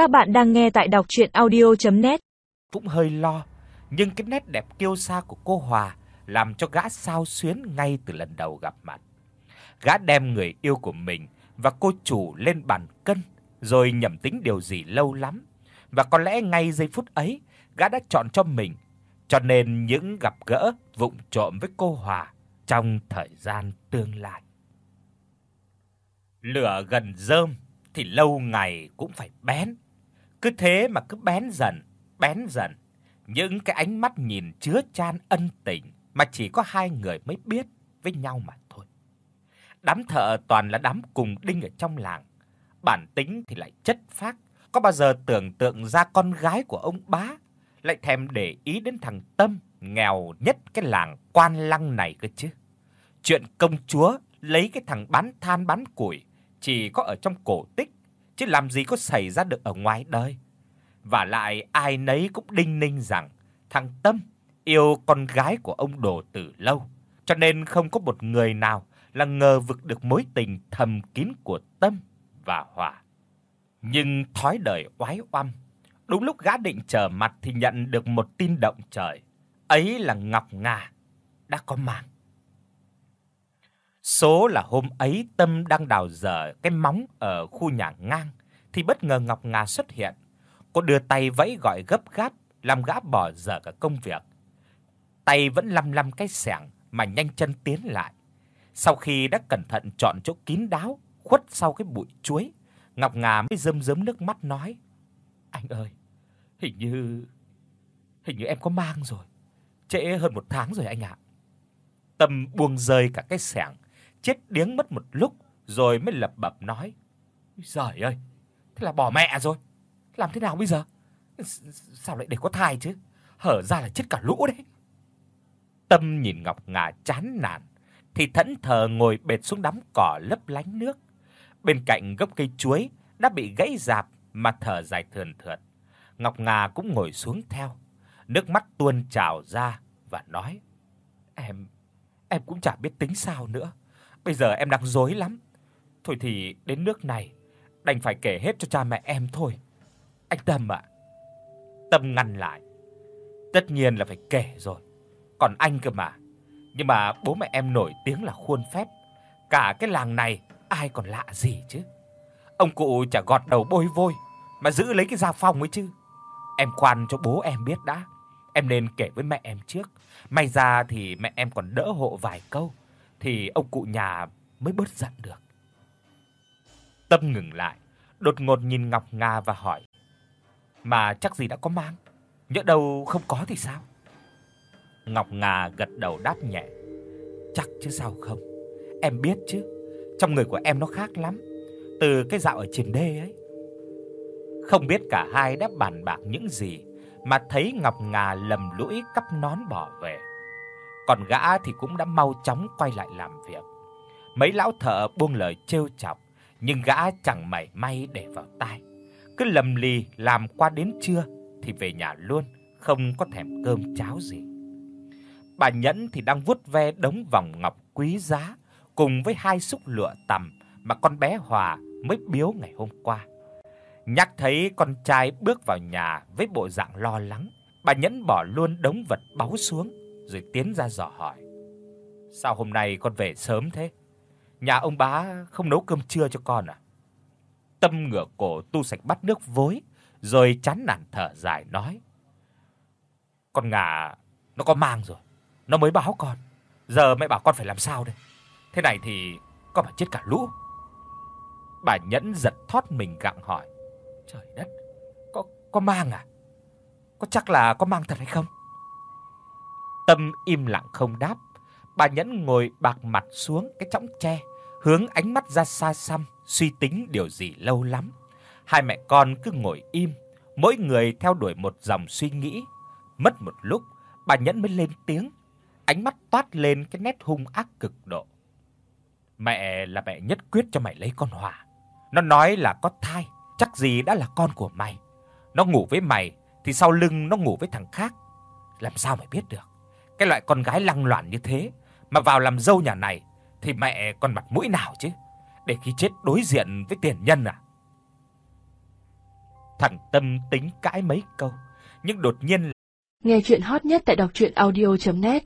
Các bạn đang nghe tại đọc audio net Cũng hơi lo, nhưng cái nét đẹp kiêu sa của cô Hòa làm cho gã sao xuyến ngay từ lần đầu gặp mặt. Gã đem người yêu của mình và cô chủ lên bàn cân rồi nhẩm tính điều gì lâu lắm, và có lẽ ngay giây phút ấy, gã đã chọn cho mình, cho nên những gặp gỡ vụng trộm với cô Hòa trong thời gian tương lai. Lửa gần rơm thì lâu ngày cũng phải bén. Cứ thế mà cứ bén dần, bén dần. Những cái ánh mắt nhìn chứa chan ân tình mà chỉ có hai người mới biết với nhau mà thôi. Đám thợ toàn là đám cùng đinh ở trong làng, bản tính thì lại chất phác, có bao giờ tưởng tượng ra con gái của ông bá lại thèm để ý đến thằng Tâm nghèo nhất cái làng Quan Lăng này cơ chứ. Chuyện công chúa lấy cái thằng bán than bán củi chỉ có ở trong cổ tích chứ làm gì có xảy ra được ở ngoài đời. Và lại ai nấy cũng đinh ninh rằng thằng Tâm yêu con gái của ông Đồ từ lâu, cho nên không có một người nào là ngờ vực được mối tình thầm kín của Tâm và Hòa. Nhưng thói đời oái oăm, đúng lúc gã định trở mặt thì nhận được một tin động trời, ấy là Ngọc nga đã có mang. Số là hôm ấy Tâm đang đào dở cái móng ở khu nhà ngang thì bất ngờ Ngọc Ngà xuất hiện. Cô đưa tay vẫy gọi gấp gáp, làm gã bỏ dở cả công việc. Tay vẫn lăm lăm cái xẻng mà nhanh chân tiến lại. Sau khi đã cẩn thận chọn chỗ kín đáo, khuất sau cái bụi chuối, Ngọc Ngà mới rơm rớm nước mắt nói: "Anh ơi, hình như hình như em có mang rồi. Trễ hơn một tháng rồi anh ạ." Tâm buông rơi cả cái xẻng, chết điếng mất một lúc rồi mới lẩm bẩm nói: "Giời ơi, thế là bỏ mẹ rồi. Làm thế nào bây giờ? Sao lại để có thai chứ? Hở ra là chết cả lũ đấy." Tâm nhìn Ngọc Ngà chán nản, thì thẫn thờ ngồi bệt xuống đám cỏ lấp lánh nước. Bên cạnh gốc cây chuối đã bị gãy rạp mà thở dài thườn thượt. Ngọc Ngà cũng ngồi xuống theo, nước mắt tuôn trào ra và nói: "Em em cũng chả biết tính sao nữa. Bây giờ em đang rối lắm. Thôi thì đến nước này, đành phải kể hết cho cha mẹ em thôi. Anh Tâm ạ." Tâm ngăn lại. Tất nhiên là phải kể rồi. Còn anh cơ mà. Nhưng mà bố mẹ em nổi tiếng là khuôn phép, cả cái làng này ai còn lạ gì chứ. Ông cụ chả gọt đầu bôi vôi mà giữ lấy cái gia phong ấy chứ. Em khoan cho bố em biết đã. Em nên kể với mẹ em trước. May ra thì mẹ em còn đỡ hộ vài câu thì ông cụ nhà mới bớt giận được. Tâm ngừng lại, đột ngột nhìn Ngọc Nga và hỏi: "Mà chắc gì đã có mang, nhỡ đâu không có thì sao?" Ngọc Nga gật đầu đáp nhẹ. Chắc chứ sao không? Em biết chứ, trong người của em nó khác lắm, từ cái dạo ở trên đê ấy. Không biết cả hai đã bàn bạc những gì mà thấy Ngọc Nga lầm lũi cắp nón bỏ về. Còn gã thì cũng đã mau chóng quay lại làm việc. Mấy lão thợ buông lời trêu chọc, nhưng gã chẳng mảy may để vào tai. Cứ lầm lì làm qua đến trưa thì về nhà luôn, không có thèm cơm cháo gì. Bà Nhẫn thì đang vuốt ve đống vòng ngọc quý giá cùng với hai xúc lụa tằm mà con bé Hòa mới biếu ngày hôm qua. Nhắc thấy con trai bước vào nhà với bộ dạng lo lắng, bà Nhẫn bỏ luôn đống vật báu xuống rồi tiến ra dò hỏi: "Sao hôm nay con về sớm thế? Nhà ông bá không nấu cơm trưa cho con à?" Tâm ngửa cổ tu sạch bát nước vối, rồi chán nản thở dài nói: "Con ngà nó có mang rồi, nó mới báo con. Giờ mẹ bảo con phải làm sao đây? Thế này thì con phải chết cả lũ." Bà Nhẫn giật thoát mình gặng hỏi: "Trời đất, có có mang à? Có chắc là có mang thật hay không?" Tâm im lặng không đáp. Bà Nhẫn ngồi bạc mặt xuống cái chõng tre, hướng ánh mắt ra xa xăm, suy tính điều gì lâu lắm. Hai mẹ con cứ ngồi im, mỗi người theo đuổi một dòng suy nghĩ. Mất một lúc, bà Nhẫn mới lên tiếng, ánh mắt toát lên cái nét hung ác cực độ. Mẹ là mẹ nhất quyết cho mày lấy con Hòa. Nó nói là có thai, chắc gì đã là con của mày. Nó ngủ với mày thì sau lưng nó ngủ với thằng khác. Làm sao mày biết được? Cái loại con gái lăng loạn như thế mà vào làm dâu nhà này thì mẹ còn mặt mũi nào chứ? Để khi chết đối diện với tiền nhân à? Thằng Tâm tính cãi mấy câu, nhưng đột nhiên Nghe truyện hot nhất tại doctruyenaudio.net